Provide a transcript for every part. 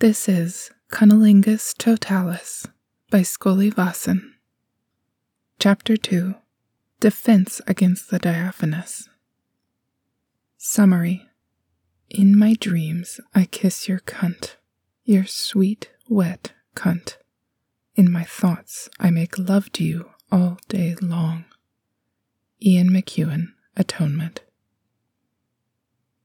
This is Cunnilingus Totalus by Scully Vossen. Chapter 2 Defense Against the Diaphanous. Summary In my dreams, I kiss your cunt, your sweet, wet cunt. In my thoughts, I make love to you all day long. Ian McEwan, Atonement.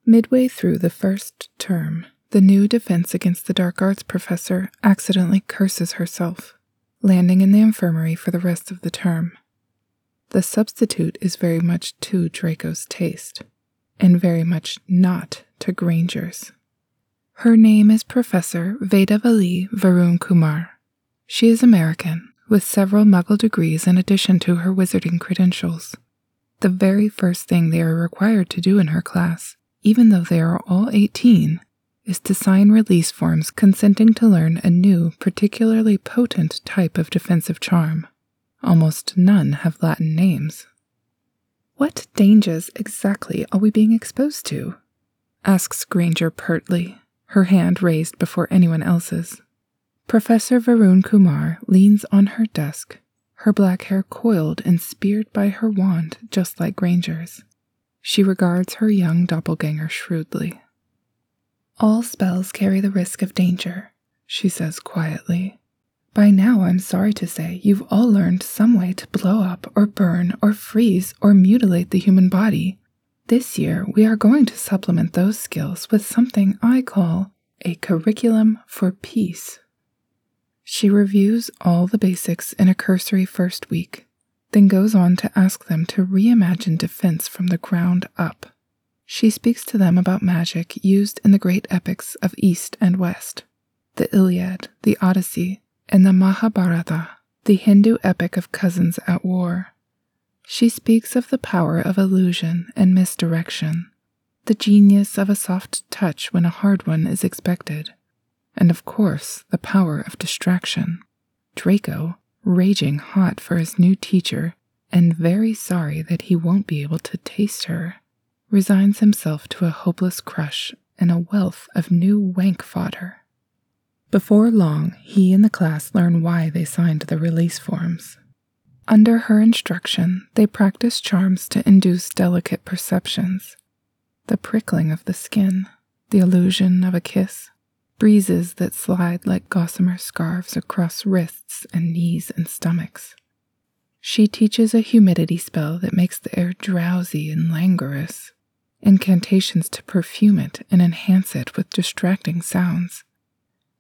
Midway through the first term, the new Defense Against the Dark Arts professor accidentally curses herself, landing in the infirmary for the rest of the term. The substitute is very much to Draco's taste, and very much not to Granger's. Her name is Professor Vedavali Varun Kumar. She is American, with several Muggle degrees in addition to her wizarding credentials. The very first thing they are required to do in her class even though they are all 18, is to sign release forms consenting to learn a new, particularly potent type of defensive charm. Almost none have Latin names. What dangers exactly are we being exposed to? asks Granger pertly, her hand raised before anyone else's. Professor Varun Kumar leans on her desk, her black hair coiled and speared by her wand just like Granger's. She regards her young doppelganger shrewdly. All spells carry the risk of danger, she says quietly. By now, I'm sorry to say, you've all learned some way to blow up or burn or freeze or mutilate the human body. This year, we are going to supplement those skills with something I call a curriculum for peace. She reviews all the basics in a cursory first week then goes on to ask them to reimagine defense from the ground up. She speaks to them about magic used in the great epics of East and West the Iliad, the Odyssey, and the Mahabharata, the Hindu epic of cousins at war. She speaks of the power of illusion and misdirection, the genius of a soft touch when a hard one is expected, and of course, the power of distraction. Draco, raging hot for his new teacher and very sorry that he won't be able to taste her, resigns himself to a hopeless crush and a wealth of new wank fodder. Before long, he and the class learn why they signed the release forms. Under her instruction, they practice charms to induce delicate perceptions the prickling of the skin, the illusion of a kiss, breezes that slide like gossamer scarves across wrists and knees and stomachs. She teaches a humidity spell that makes the air drowsy and languorous, incantations to perfume it and enhance it with distracting sounds.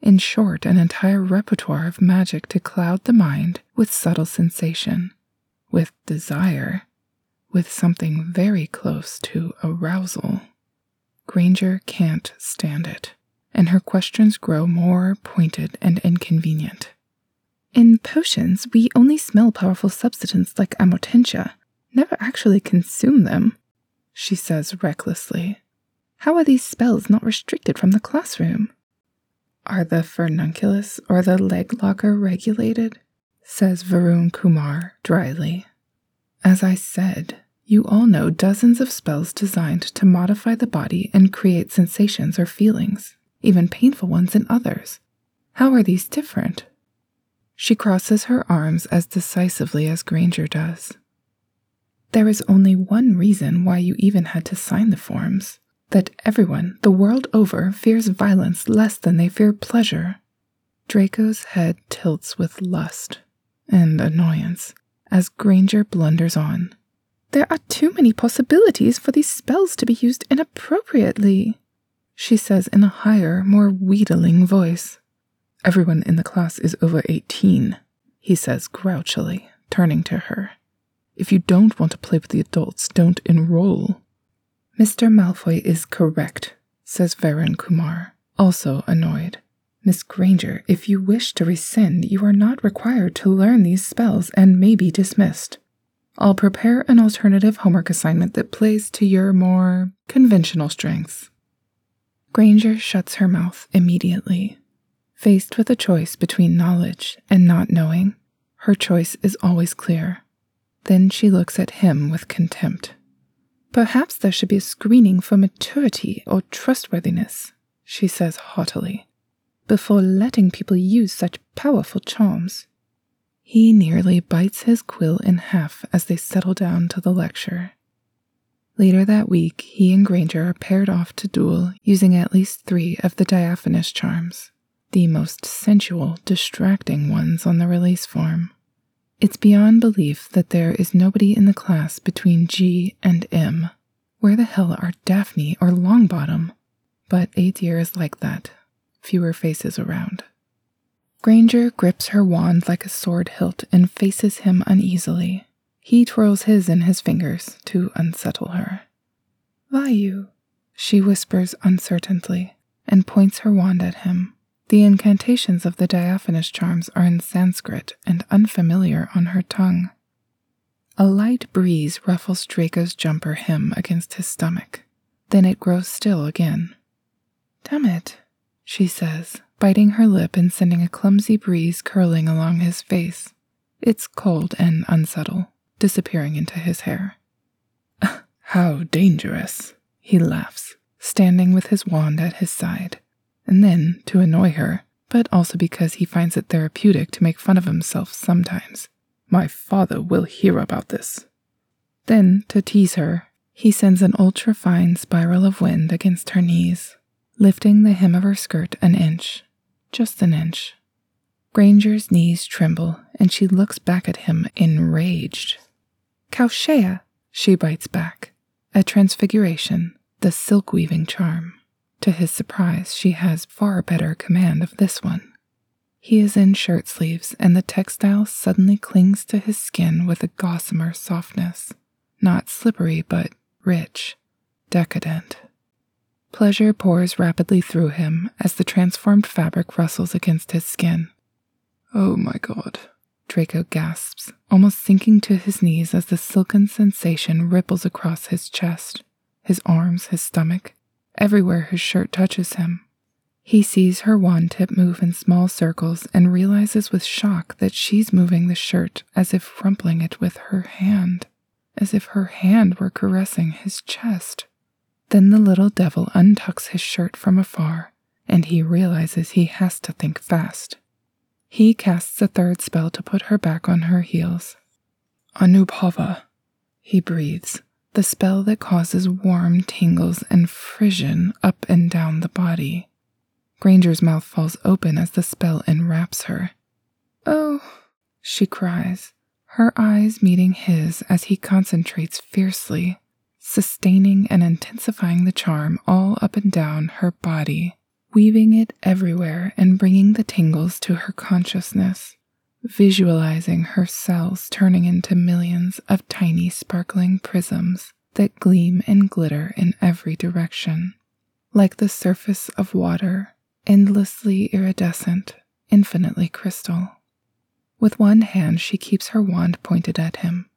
In short, an entire repertoire of magic to cloud the mind with subtle sensation, with desire, with something very close to arousal. Granger can't stand it and her questions grow more pointed and inconvenient. In potions, we only smell powerful substances like amortentia, never actually consume them, she says recklessly. How are these spells not restricted from the classroom? Are the furnunculus or the leg locker regulated? says Varun Kumar dryly. As I said, you all know dozens of spells designed to modify the body and create sensations or feelings even painful ones in others. How are these different? She crosses her arms as decisively as Granger does. There is only one reason why you even had to sign the forms that everyone, the world over, fears violence less than they fear pleasure. Draco's head tilts with lust and annoyance as Granger blunders on. There are too many possibilities for these spells to be used inappropriately she says in a higher, more wheedling voice. Everyone in the class is over 18, he says grouchily, turning to her. If you don't want to play with the adults, don't enroll. Mr. Malfoy is correct, says Varun Kumar, also annoyed. Miss Granger, if you wish to rescind, you are not required to learn these spells and may be dismissed. I'll prepare an alternative homework assignment that plays to your more conventional strengths. Granger shuts her mouth immediately. Faced with a choice between knowledge and not knowing, her choice is always clear. Then she looks at him with contempt. Perhaps there should be a screening for maturity or trustworthiness, she says haughtily. before letting people use such powerful charms. He nearly bites his quill in half as they settle down to the lecture. Later that week, he and Granger are paired off to duel using at least three of the diaphanous charms, the most sensual, distracting ones on the release form. It's beyond belief that there is nobody in the class between G and M. Where the hell are Daphne or Longbottom? But eighth year is like that. Fewer faces around. Granger grips her wand like a sword hilt and faces him uneasily. He twirls his in his fingers to unsettle her. Vayu, she whispers uncertainly and points her wand at him. The incantations of the diaphanous charms are in Sanskrit and unfamiliar on her tongue. A light breeze ruffles Draco's jumper hem against his stomach. Then it grows still again. Damn it, she says, biting her lip and sending a clumsy breeze curling along his face. It's cold and unsubtle disappearing into his hair. How dangerous, he laughs, standing with his wand at his side. And then, to annoy her, but also because he finds it therapeutic to make fun of himself sometimes, my father will hear about this. Then, to tease her, he sends an ultra fine spiral of wind against her knees, lifting the hem of her skirt an inch, just an inch. Granger's knees tremble, and she looks back at him enraged. Kaushea, she bites back. A transfiguration, the silk weaving charm. To his surprise, she has far better command of this one. He is in shirt sleeves, and the textile suddenly clings to his skin with a gossamer softness. Not slippery, but rich, decadent. Pleasure pours rapidly through him as the transformed fabric rustles against his skin. Oh my god, Draco gasps, almost sinking to his knees as the silken sensation ripples across his chest, his arms, his stomach, everywhere his shirt touches him. He sees her wand tip move in small circles and realizes with shock that she's moving the shirt as if rumpling it with her hand, as if her hand were caressing his chest. Then the little devil untucks his shirt from afar, and he realizes he has to think fast. He casts a third spell to put her back on her heels. Anubhava, he breathes, the spell that causes warm tingles and frisson up and down the body. Granger's mouth falls open as the spell enwraps her. Oh, she cries, her eyes meeting his as he concentrates fiercely, sustaining and intensifying the charm all up and down her body weaving it everywhere and bringing the tingles to her consciousness, visualizing her cells turning into millions of tiny sparkling prisms that gleam and glitter in every direction, like the surface of water, endlessly iridescent, infinitely crystal. With one hand, she keeps her wand pointed at him,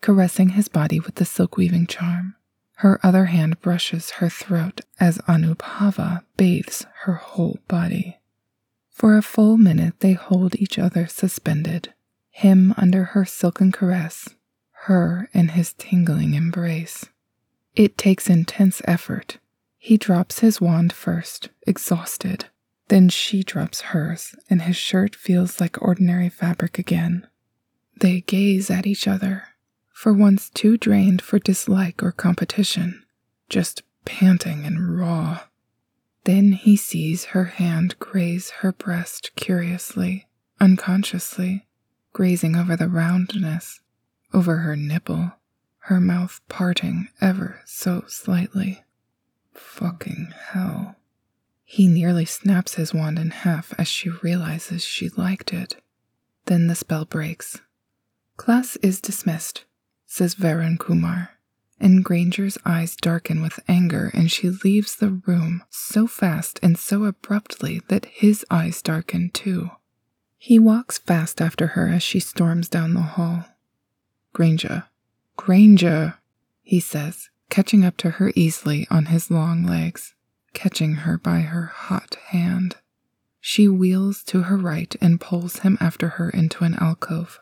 caressing his body with the silk weaving charm. Her other hand brushes her throat as Anubhava bathes her whole body. For a full minute, they hold each other suspended, him under her silken caress, her in his tingling embrace. It takes intense effort. He drops his wand first, exhausted. Then she drops hers, and his shirt feels like ordinary fabric again. They gaze at each other, for once too drained for dislike or competition, just panting and raw. Then he sees her hand graze her breast curiously, unconsciously, grazing over the roundness, over her nipple, her mouth parting ever so slightly. Fucking hell. He nearly snaps his wand in half as she realizes she liked it. Then the spell breaks. Class is dismissed says Varun Kumar, and Granger's eyes darken with anger and she leaves the room so fast and so abruptly that his eyes darken too. He walks fast after her as she storms down the hall. Granger, Granger, he says, catching up to her easily on his long legs, catching her by her hot hand. She wheels to her right and pulls him after her into an alcove.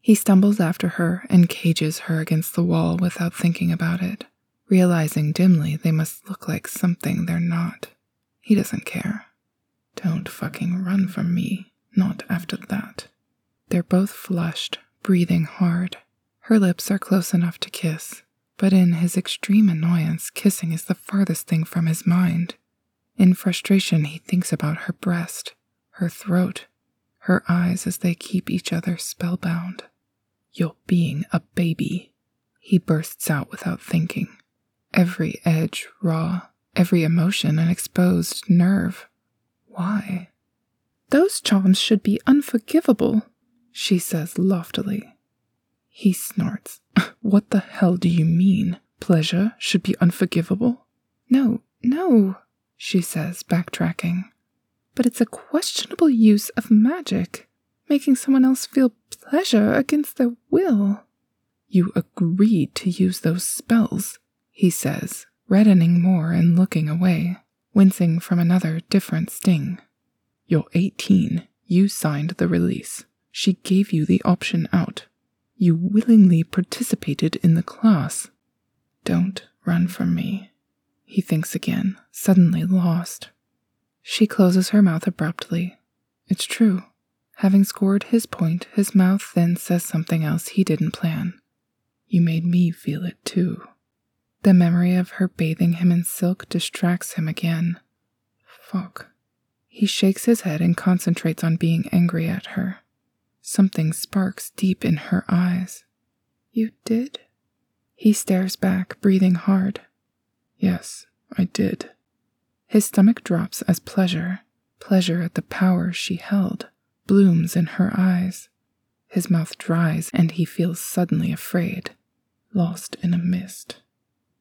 He stumbles after her and cages her against the wall without thinking about it, realizing dimly they must look like something they're not. He doesn't care. Don't fucking run from me. Not after that. They're both flushed, breathing hard. Her lips are close enough to kiss, but in his extreme annoyance, kissing is the farthest thing from his mind. In frustration, he thinks about her breast, her throat, her eyes as they keep each other spellbound. You're being a baby, he bursts out without thinking. Every edge raw, every emotion an exposed nerve. Why? Those charms should be unforgivable, she says loftily. He snorts. What the hell do you mean? Pleasure should be unforgivable? No, no, she says, backtracking. But it's a questionable use of magic, making someone else feel pleasure against their will. You agreed to use those spells, he says, reddening more and looking away, wincing from another different sting. You're 18. You signed the release. She gave you the option out. You willingly participated in the class. Don't run from me. He thinks again, suddenly lost. She closes her mouth abruptly. It's true. Having scored his point, his mouth then says something else he didn't plan. You made me feel it too. The memory of her bathing him in silk distracts him again. Fuck. He shakes his head and concentrates on being angry at her. Something sparks deep in her eyes. You did? He stares back, breathing hard. Yes, I did. His stomach drops as pleasure, pleasure at the power she held, blooms in her eyes. His mouth dries and he feels suddenly afraid, lost in a mist.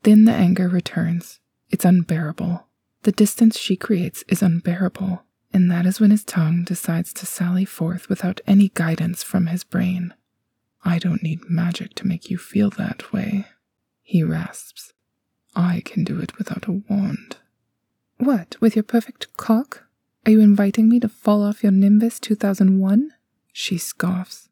Then the anger returns. It's unbearable. The distance she creates is unbearable, and that is when his tongue decides to sally forth without any guidance from his brain. I don't need magic to make you feel that way, he rasps. I can do it without a wand. What, with your perfect cock? Are you inviting me to fall off your Nimbus 2001? She scoffs.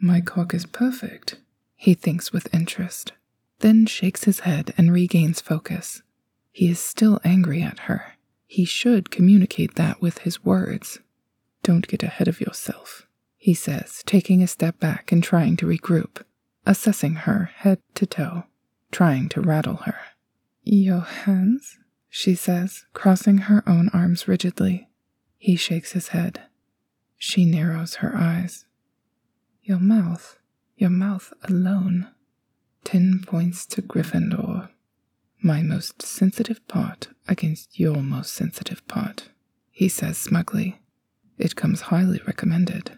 My cock is perfect, he thinks with interest, then shakes his head and regains focus. He is still angry at her. He should communicate that with his words. Don't get ahead of yourself, he says, taking a step back and trying to regroup, assessing her head to toe, trying to rattle her. Your hands? She says, crossing her own arms rigidly. He shakes his head. She narrows her eyes. Your mouth, your mouth alone. Ten points to Gryffindor my most sensitive part against your most sensitive part, he says smugly. It comes highly recommended.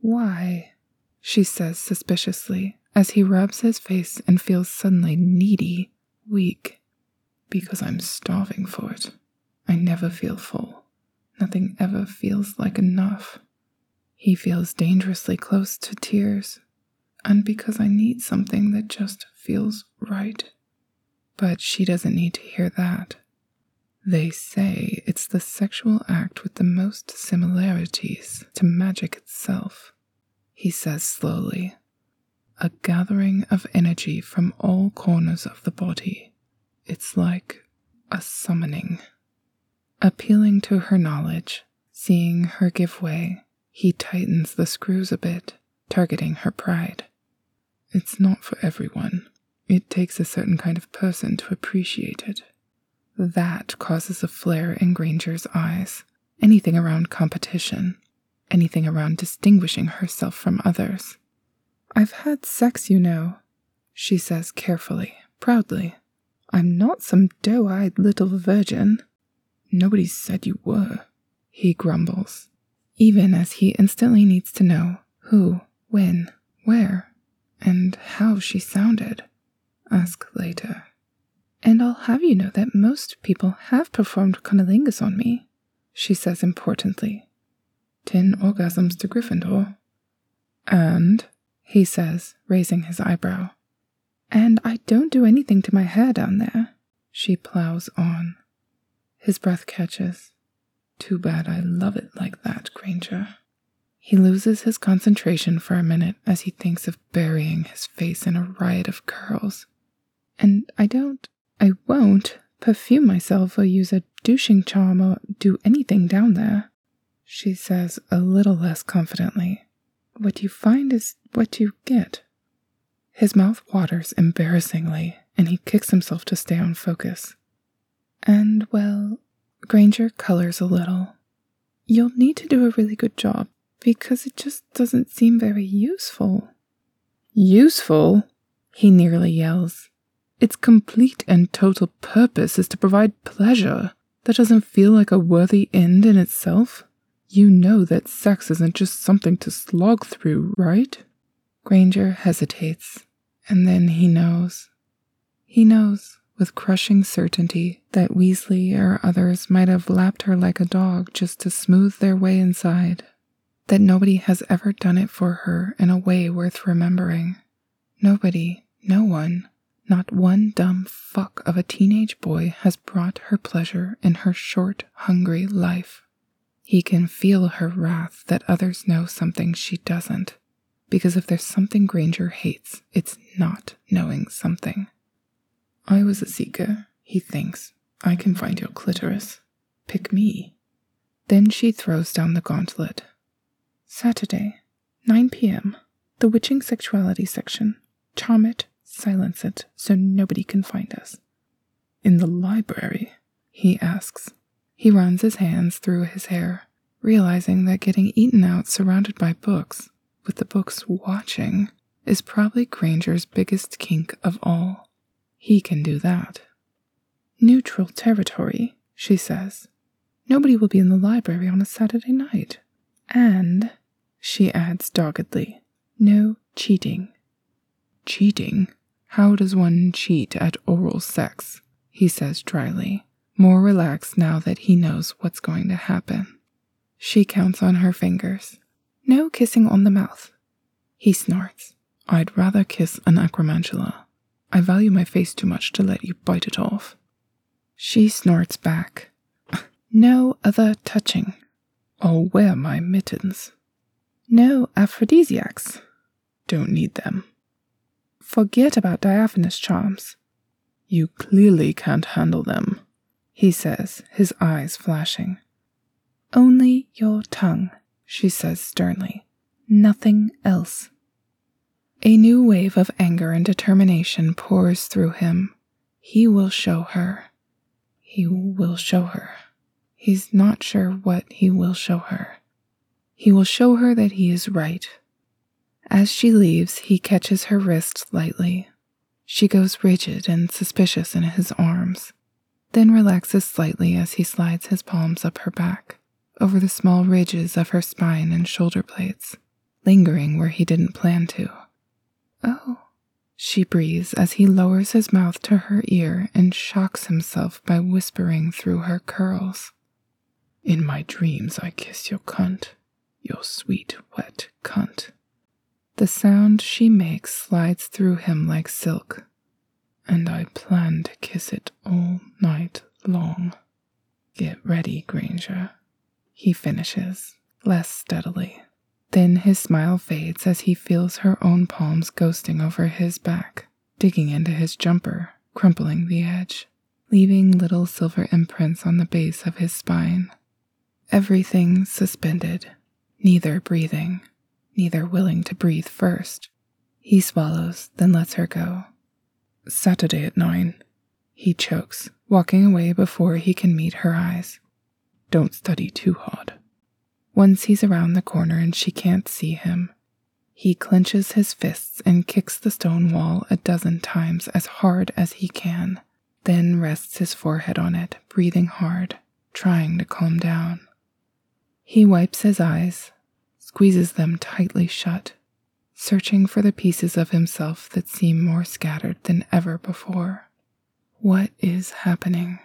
Why? she says suspiciously as he rubs his face and feels suddenly needy, weak. Because I'm starving for it. I never feel full. Nothing ever feels like enough. He feels dangerously close to tears. And because I need something that just feels right. But she doesn't need to hear that. They say it's the sexual act with the most similarities to magic itself, he says slowly. A gathering of energy from all corners of the body. It's like a summoning. Appealing to her knowledge, seeing her give way, he tightens the screws a bit, targeting her pride. It's not for everyone. It takes a certain kind of person to appreciate it. That causes a flare in Granger's eyes. Anything around competition, anything around distinguishing herself from others. I've had sex, you know, she says carefully, proudly. I'm not some doe eyed little virgin. Nobody said you were, he grumbles, even as he instantly needs to know who, when, where, and how she sounded. Ask later. And I'll have you know that most people have performed cunnilingus on me, she says importantly. Ten orgasms to Gryffindor. And, he says, raising his eyebrow. And I don't do anything to my hair down there, she plows on. His breath catches. Too bad I love it like that, Granger. He loses his concentration for a minute as he thinks of burying his face in a riot of curls and I don't, I won't perfume myself or use a douching charm or do anything down there. She says a little less confidently. What you find is what you get. His mouth waters embarrassingly, and he kicks himself to stay on focus. And, well, Granger colors a little. You'll need to do a really good job because it just doesn't seem very useful. Useful? He nearly yells. Its complete and total purpose is to provide pleasure. That doesn't feel like a worthy end in itself. You know that sex isn't just something to slog through, right? Granger hesitates, and then he knows. He knows with crushing certainty that Weasley or others might have lapped her like a dog just to smooth their way inside, that nobody has ever done it for her in a way worth remembering. Nobody, no one, not one dumb fuck of a teenage boy has brought her pleasure in her short, hungry life. He can feel her wrath that others know something she doesn't, because if there's something Granger hates, it's not knowing something. I was a seeker, he thinks. I can find your clitoris. Pick me. Then she throws down the gauntlet. Saturday, 9 p.m., the Witching Sexuality section. Charm it, silence it, so nobody can find us. In the library? He asks. He runs his hands through his hair, realizing that getting eaten out surrounded by books, with the books watching, is probably Granger's biggest kink of all. He can do that. Neutral territory, she says. Nobody will be in the library on a Saturday night. And, she adds doggedly, no cheating. Cheating? How does one cheat at oral sex? He says dryly, more relaxed now that he knows what's going to happen. She counts on her fingers. No kissing on the mouth. He snorts. I'd rather kiss an acromantula. I value my face too much to let you bite it off. She snorts back. No other touching. I'll wear my mittens. No aphrodisiacs. Don't need them. Forget about diaphanous charms. You clearly can't handle them, he says, his eyes flashing. Only your tongue, she says sternly. Nothing else. A new wave of anger and determination pours through him. He will show her. He will show her. He's not sure what he will show her. He will show her that he is right, as she leaves, he catches her wrist lightly. She goes rigid and suspicious in his arms, then relaxes slightly as he slides his palms up her back, over the small ridges of her spine and shoulder blades, lingering where he didn't plan to. Oh, she breathes as he lowers his mouth to her ear and shocks himself by whispering through her curls. In my dreams, I kiss your cunt, your sweet, wet cunt. The sound she makes slides through him like silk, and I plan to kiss it all night long. Get ready, Granger. He finishes, less steadily. Then his smile fades as he feels her own palms ghosting over his back, digging into his jumper, crumpling the edge, leaving little silver imprints on the base of his spine. Everything suspended, neither breathing neither willing to breathe first. He swallows, then lets her go. Saturday at nine. He chokes, walking away before he can meet her eyes. Don't study too hard. Once he's around the corner and she can't see him, he clenches his fists and kicks the stone wall a dozen times as hard as he can, then rests his forehead on it, breathing hard, trying to calm down. He wipes his eyes, squeezes them tightly shut, searching for the pieces of himself that seem more scattered than ever before. What is happening?